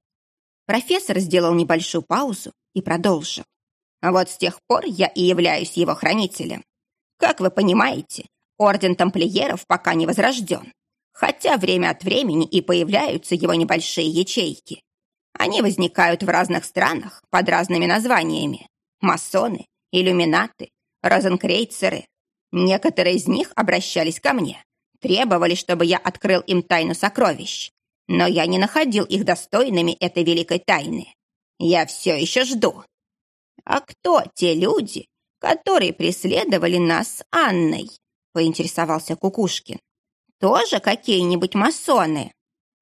Профессор сделал небольшую паузу и продолжил. Вот с тех пор я и являюсь его хранителем. Как вы понимаете, орден тамплиеров пока не возрожден, хотя время от времени и появляются его небольшие ячейки. Они возникают в разных странах под разными названиями. Масоны, иллюминаты, розенкрейцеры. Некоторые из них обращались ко мне, требовали, чтобы я открыл им тайну сокровищ. Но я не находил их достойными этой великой тайны. Я все еще жду. А кто те люди, которые преследовали нас с Анной? Поинтересовался Кукушкин. Тоже какие-нибудь масоны?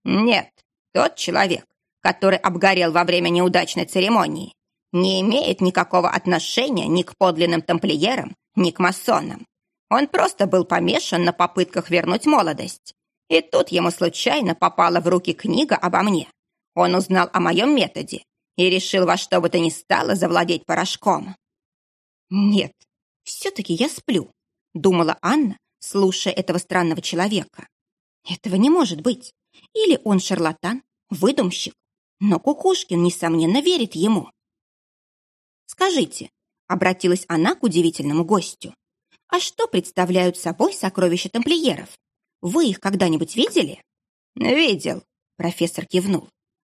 Нет, тот человек, который обгорел во время неудачной церемонии, не имеет никакого отношения ни к подлинным тамплиерам, ни к масонам. Он просто был помешан на попытках вернуть молодость. И тут ему случайно попала в руки книга обо мне. Он узнал о моем методе и решил во что бы то ни стало завладеть порошком. «Нет, все-таки я сплю», — думала Анна, слушая этого странного человека. «Этого не может быть. Или он шарлатан, выдумщик. Но Кукушкин, несомненно, верит ему. «Скажите», — обратилась она к удивительному гостю, «а что представляют собой сокровища тамплиеров? Вы их когда-нибудь видели?» «Видел», — профессор кивнул.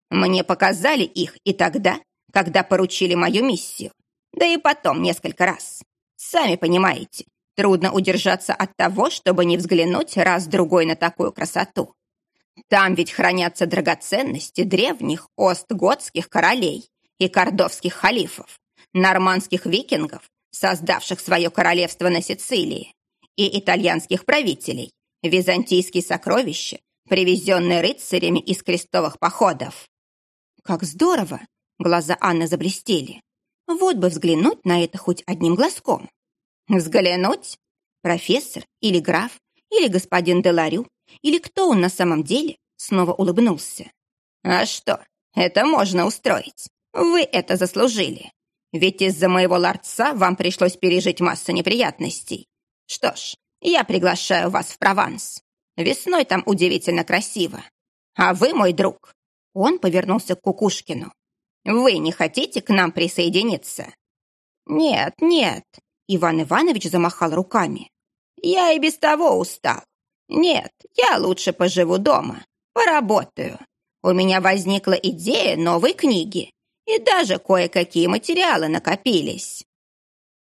«Мне показали их и тогда, когда поручили мою миссию, да и потом несколько раз. Сами понимаете, трудно удержаться от того, чтобы не взглянуть раз-другой на такую красоту. Там ведь хранятся драгоценности древних остготских королей и кордовских халифов, нормандских викингов, создавших свое королевство на Сицилии, и итальянских правителей, византийские сокровища, привезенные рыцарями из крестовых походов. Как здорово! Глаза Анны заблестели. Вот бы взглянуть на это хоть одним глазком. Взглянуть? Профессор или граф, или господин Деларю, или кто он на самом деле, снова улыбнулся. А что, это можно устроить. Вы это заслужили. Ведь из-за моего ларца вам пришлось пережить массу неприятностей. Что ж, я приглашаю вас в Прованс. Весной там удивительно красиво. А вы, мой друг, он повернулся к Кукушкину. Вы не хотите к нам присоединиться? Нет, нет, Иван Иванович замахал руками. Я и без того устал. Нет, я лучше поживу дома, поработаю. У меня возникла идея новой книги, и даже кое-какие материалы накопились.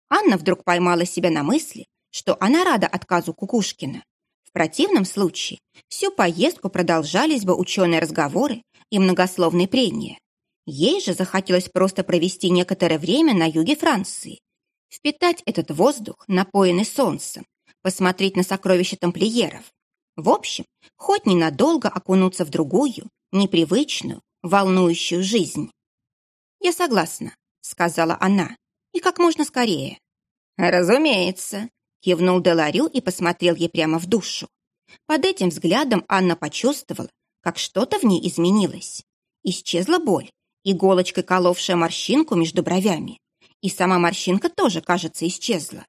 Анна вдруг поймала себя на мысли, что она рада отказу Кукушкина. В противном случае всю поездку продолжались бы ученые разговоры и многословные прения. Ей же захотелось просто провести некоторое время на юге Франции, впитать этот воздух, напоенный солнцем, посмотреть на сокровища тамплиеров. В общем, хоть ненадолго окунуться в другую, непривычную, волнующую жизнь. «Я согласна», — сказала она, — «и как можно скорее». «Разумеется», — кивнул Деларю и посмотрел ей прямо в душу. Под этим взглядом Анна почувствовала, как что-то в ней изменилось. Исчезла боль, иголочкой коловшая морщинку между бровями. И сама морщинка тоже, кажется, исчезла.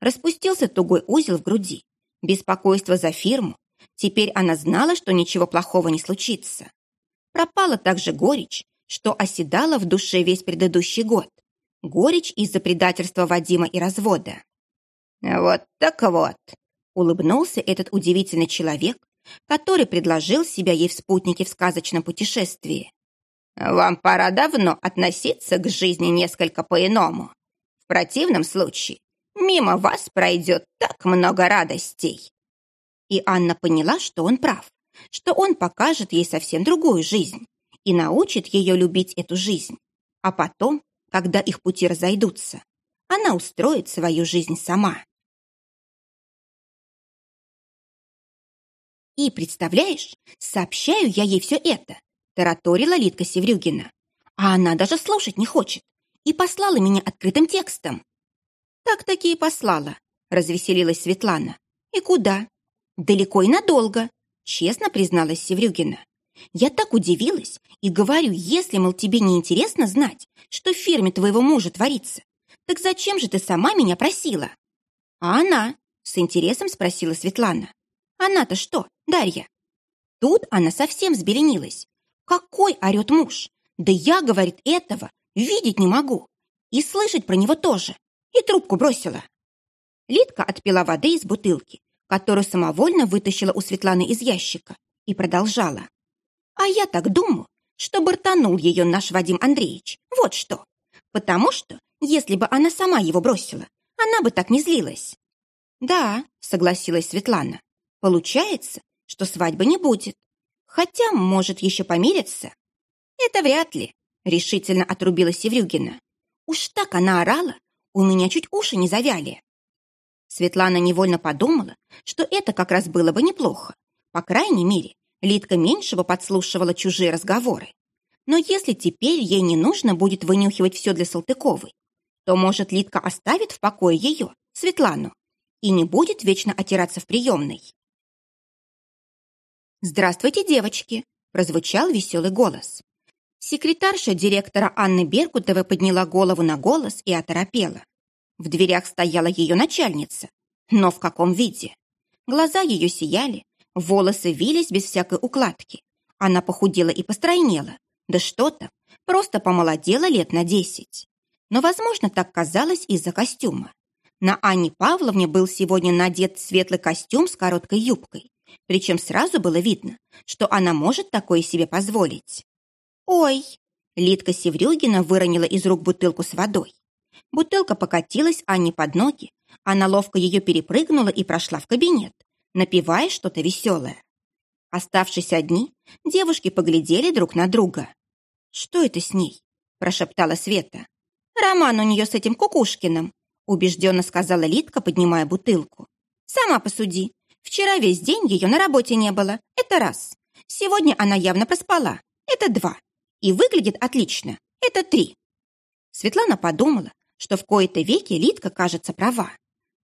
Распустился тугой узел в груди. Беспокойство за фирму. Теперь она знала, что ничего плохого не случится. Пропала также горечь, что оседала в душе весь предыдущий год. Горечь из-за предательства Вадима и развода. «Вот так вот», — улыбнулся этот удивительный человек, который предложил себя ей в спутнике в сказочном путешествии. «Вам пора давно относиться к жизни несколько по-иному. В противном случае мимо вас пройдет так много радостей». И Анна поняла, что он прав, что он покажет ей совсем другую жизнь и научит ее любить эту жизнь. А потом, когда их пути разойдутся, она устроит свою жизнь сама. И, представляешь, сообщаю я ей все это, тараторила Литка Севрюгина. А она даже слушать не хочет и послала меня открытым текстом. Так-таки и послала, развеселилась Светлана. И куда? Далеко и надолго, честно призналась Севрюгина. Я так удивилась и говорю, если, мол, тебе не интересно знать, что в фирме твоего мужа творится, так зачем же ты сама меня просила? А она? С интересом спросила Светлана. Она-то что, Дарья? Тут она совсем взбеленилась. Какой орет муж? Да я, говорит, этого видеть не могу. И слышать про него тоже. И трубку бросила. Лидка отпила воды из бутылки, которую самовольно вытащила у Светланы из ящика, и продолжала. А я так думаю, что бортанул ее наш Вадим Андреевич. Вот что. Потому что, если бы она сама его бросила, она бы так не злилась. Да, согласилась Светлана. Получается, что свадьбы не будет. Хотя, может, еще помириться. Это вряд ли, решительно отрубила Севрюгина. Уж так она орала, у меня чуть уши не завяли. Светлана невольно подумала, что это как раз было бы неплохо. По крайней мере, Лидка меньшего подслушивала чужие разговоры. Но если теперь ей не нужно будет вынюхивать все для Салтыковой, то, может, Лидка оставит в покое ее, Светлану, и не будет вечно отираться в приемной. «Здравствуйте, девочки!» – прозвучал веселый голос. Секретарша директора Анны Беркутовой подняла голову на голос и оторопела. В дверях стояла ее начальница. Но в каком виде? Глаза ее сияли, Волосы вились без всякой укладки. Она похудела и постройнела. Да что то просто помолодела лет на десять. Но, возможно, так казалось из-за костюма. На Анне Павловне был сегодня надет светлый костюм с короткой юбкой, Причем сразу было видно, что она может такое себе позволить. «Ой!» Лидка Севрюгина выронила из рук бутылку с водой. Бутылка покатилась Анне под ноги, она ловко ее перепрыгнула и прошла в кабинет, напивая что-то веселое. Оставшись одни, девушки поглядели друг на друга. «Что это с ней?» – прошептала Света. «Роман у нее с этим Кукушкиным», – убежденно сказала Лидка, поднимая бутылку. «Сама посуди. Вчера весь день ее на работе не было. Это раз. Сегодня она явно проспала. Это два. И выглядит отлично. Это три». Светлана подумала, что в кои-то веки Лидка кажется права.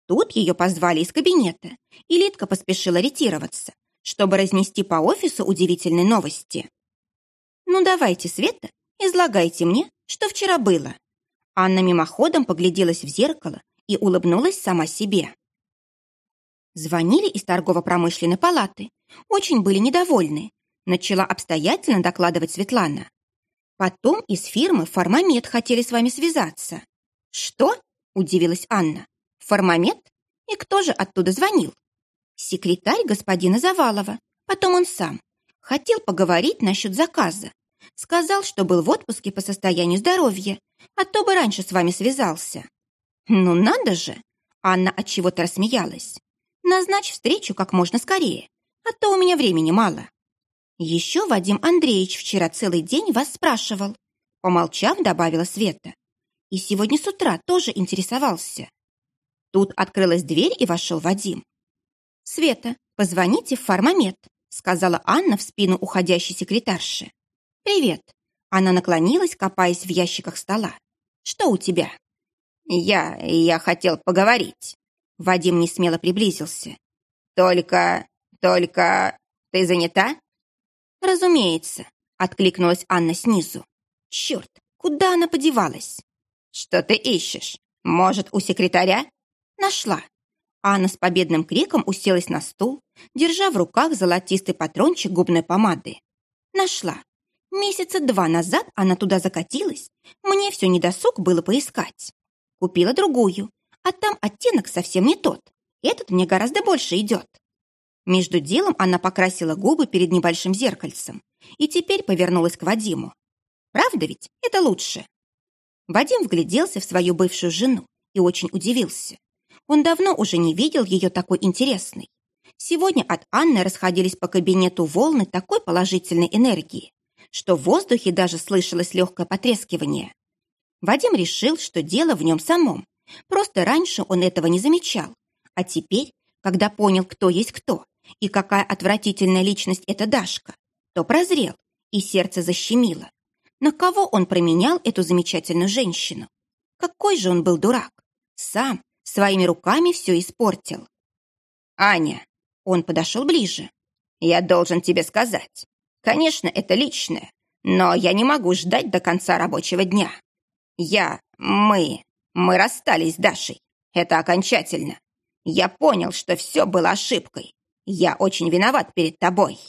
Тут ее позвали из кабинета, и Лидка поспешила ретироваться, чтобы разнести по офису удивительные новости. «Ну давайте, Света, излагайте мне, что вчера было». Анна мимоходом погляделась в зеркало и улыбнулась сама себе. Звонили из торгово-промышленной палаты. Очень были недовольны. Начала обстоятельно докладывать Светлана. Потом из фирмы «Формамед» хотели с вами связаться. «Что?» – удивилась Анна. «Формамед? И кто же оттуда звонил?» Секретарь господина Завалова. Потом он сам. Хотел поговорить насчет заказа. Сказал, что был в отпуске по состоянию здоровья, а то бы раньше с вами связался. Ну надо же! Анна от чего-то рассмеялась. Назначь встречу как можно скорее, а то у меня времени мало. Еще Вадим Андреевич вчера целый день вас спрашивал. Помолчав, добавила Света. И сегодня с утра тоже интересовался. Тут открылась дверь и вошел Вадим. «Света, позвоните в фармамед», сказала Анна в спину уходящей секретарши. «Привет». Она наклонилась, копаясь в ящиках стола. «Что у тебя?» «Я... я хотел поговорить». Вадим несмело приблизился. «Только... только... ты занята?» «Разумеется», — откликнулась Анна снизу. «Черт, куда она подевалась?» «Что ты ищешь? Может, у секретаря?» «Нашла. Анна с победным криком уселась на стул, держа в руках золотистый патрончик губной помады. Нашла. Месяца два назад она туда закатилась. Мне все недосуг было поискать. Купила другую, а там оттенок совсем не тот. Этот мне гораздо больше идет. Между делом она покрасила губы перед небольшим зеркальцем и теперь повернулась к Вадиму. Правда ведь? Это лучше. Вадим вгляделся в свою бывшую жену и очень удивился. Он давно уже не видел ее такой интересной. Сегодня от Анны расходились по кабинету волны такой положительной энергии, что в воздухе даже слышалось легкое потрескивание. Вадим решил, что дело в нем самом. Просто раньше он этого не замечал. А теперь, когда понял, кто есть кто, и какая отвратительная личность эта Дашка, то прозрел, и сердце защемило. На кого он променял эту замечательную женщину? Какой же он был дурак! Сам, Своими руками все испортил. «Аня!» Он подошел ближе. «Я должен тебе сказать. Конечно, это личное, но я не могу ждать до конца рабочего дня. Я... мы... мы расстались с Дашей. Это окончательно. Я понял, что все было ошибкой. Я очень виноват перед тобой».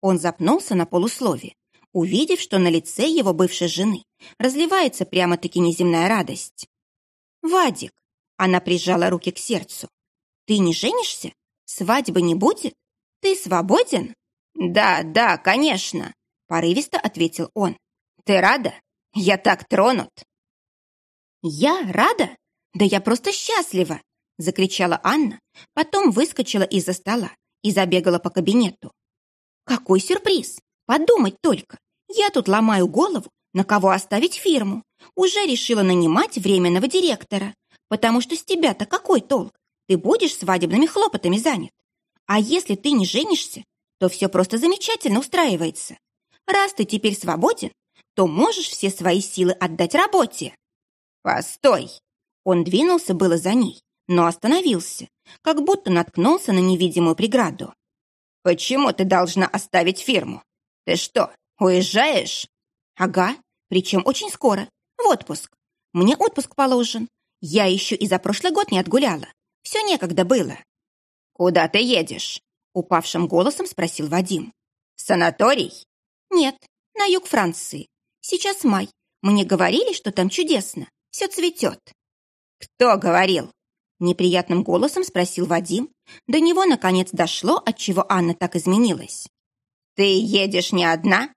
Он запнулся на полуслове, увидев, что на лице его бывшей жены разливается прямо-таки неземная радость. «Вадик, она прижала руки к сердцу. «Ты не женишься? Свадьбы не будет? Ты свободен?» «Да, да, конечно», — порывисто ответил он. «Ты рада? Я так тронут». «Я рада? Да я просто счастлива!» — закричала Анна, потом выскочила из-за стола и забегала по кабинету. «Какой сюрприз! Подумать только! Я тут ломаю голову, на кого оставить фирму. Уже решила нанимать временного директора, Потому что с тебя-то какой толк? Ты будешь свадебными хлопотами занят. А если ты не женишься, то все просто замечательно устраивается. Раз ты теперь свободен, то можешь все свои силы отдать работе. Постой! Он двинулся было за ней, но остановился, как будто наткнулся на невидимую преграду. Почему ты должна оставить фирму? Ты что, уезжаешь? Ага, причем очень скоро, в отпуск. Мне отпуск положен, я еще и за прошлый год не отгуляла. Все некогда было. «Куда ты едешь?» — упавшим голосом спросил Вадим. санаторий?» «Нет, на юг Франции. Сейчас май. Мне говорили, что там чудесно. Все цветет». «Кто говорил?» Неприятным голосом спросил Вадим. До него, наконец, дошло, отчего Анна так изменилась. «Ты едешь не одна?»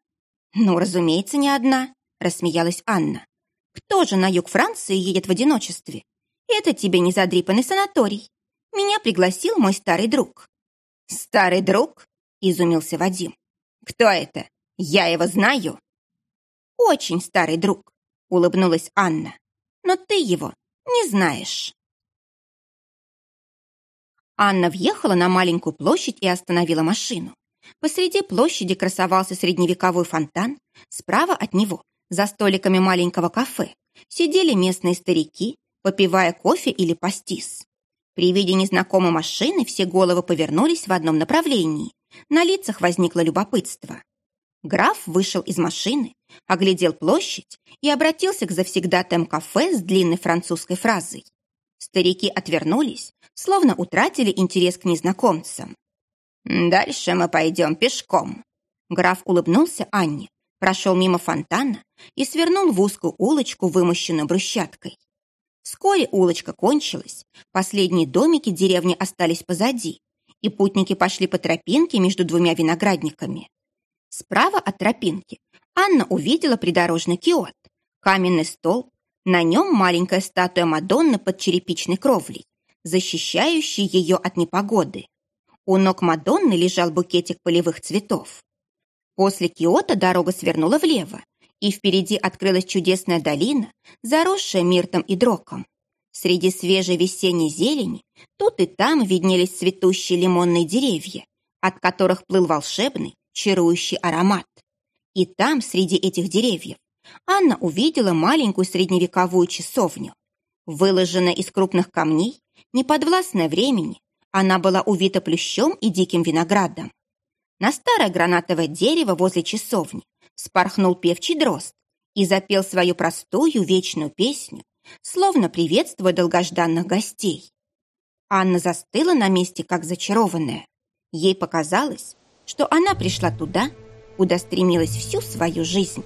«Ну, разумеется, не одна», — рассмеялась Анна. «Кто же на юг Франции едет в одиночестве? Это тебе не задрипанный санаторий. Меня пригласил мой старый друг». «Старый друг?» — изумился Вадим. «Кто это? Я его знаю». «Очень старый друг», — улыбнулась Анна. «Но ты его не знаешь». Анна въехала на маленькую площадь и остановила машину. Посреди площади красовался средневековой фонтан. Справа от него, за столиками маленького кафе, сидели местные старики, попивая кофе или пастис. При виде незнакомой машины все головы повернулись в одном направлении. На лицах возникло любопытство. Граф вышел из машины, оглядел площадь и обратился к завсегдатаям кафе с длинной французской фразой. Старики отвернулись, словно утратили интерес к незнакомцам. «Дальше мы пойдем пешком». Граф улыбнулся Анне, прошел мимо фонтана и свернул в узкую улочку, вымощенную брусчаткой. Вскоре улочка кончилась, последние домики деревни остались позади, и путники пошли по тропинке между двумя виноградниками. Справа от тропинки Анна увидела придорожный киот, каменный стол, на нем маленькая статуя Мадонны под черепичной кровлей, защищающая ее от непогоды. У ног Мадонны лежал букетик полевых цветов. После Киота дорога свернула влево, и впереди открылась чудесная долина, заросшая миртом и дроком. Среди свежей весенней зелени тут и там виднелись цветущие лимонные деревья, от которых плыл волшебный, чарующий аромат. И там, среди этих деревьев, Анна увидела маленькую средневековую часовню. Выложенная из крупных камней, неподвластная времени, она была увита плющом и диким виноградом. На старое гранатовое дерево возле часовни спорхнул певчий дрозд и запел свою простую вечную песню, словно приветствуя долгожданных гостей. Анна застыла на месте, как зачарованная. Ей показалось, что она пришла туда, куда стремилась всю свою жизнь.